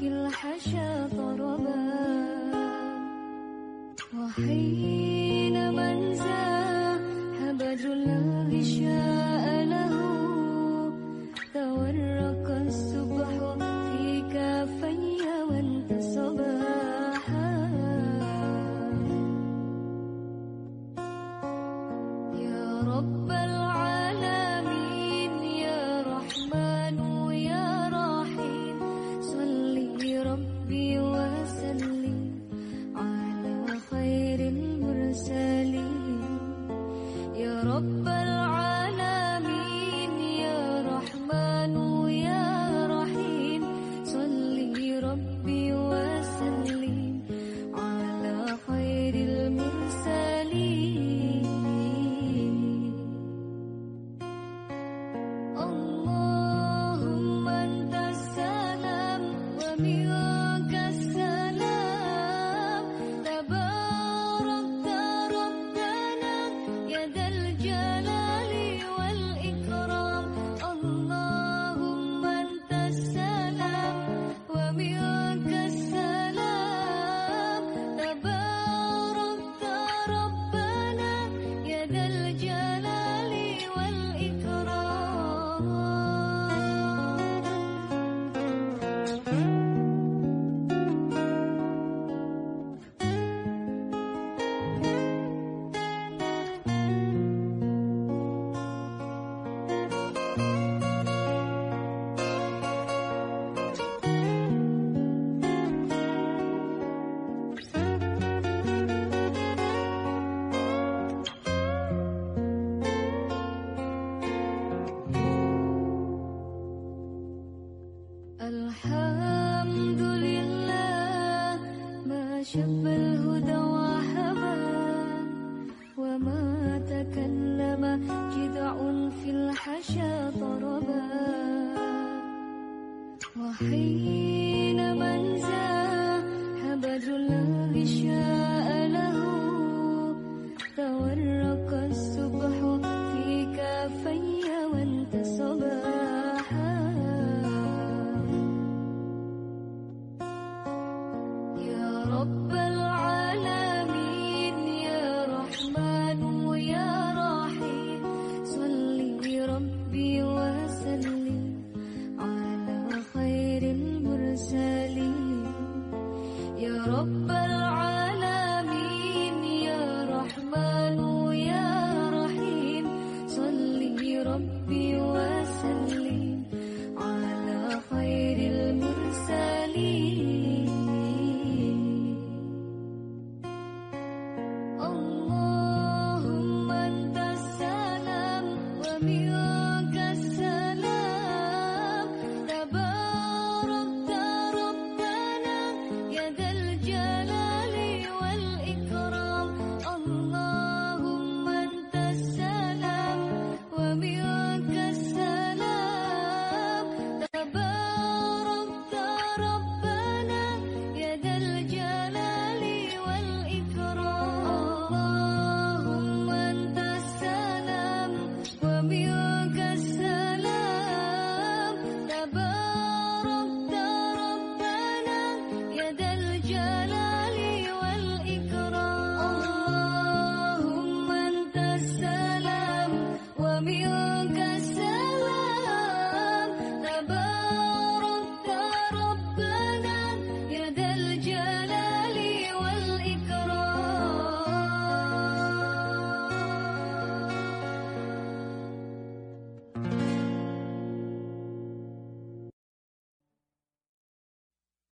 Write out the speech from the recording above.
في الحشا طربا وحين من زاح بدر الغشاء له. تورق الصبح في كافي وانتصبا. تبارك ربنا يا ذا الجلال شب الهدى وهبى وما تكلم. جدع في الحشا طربا وحين Ya Rabbal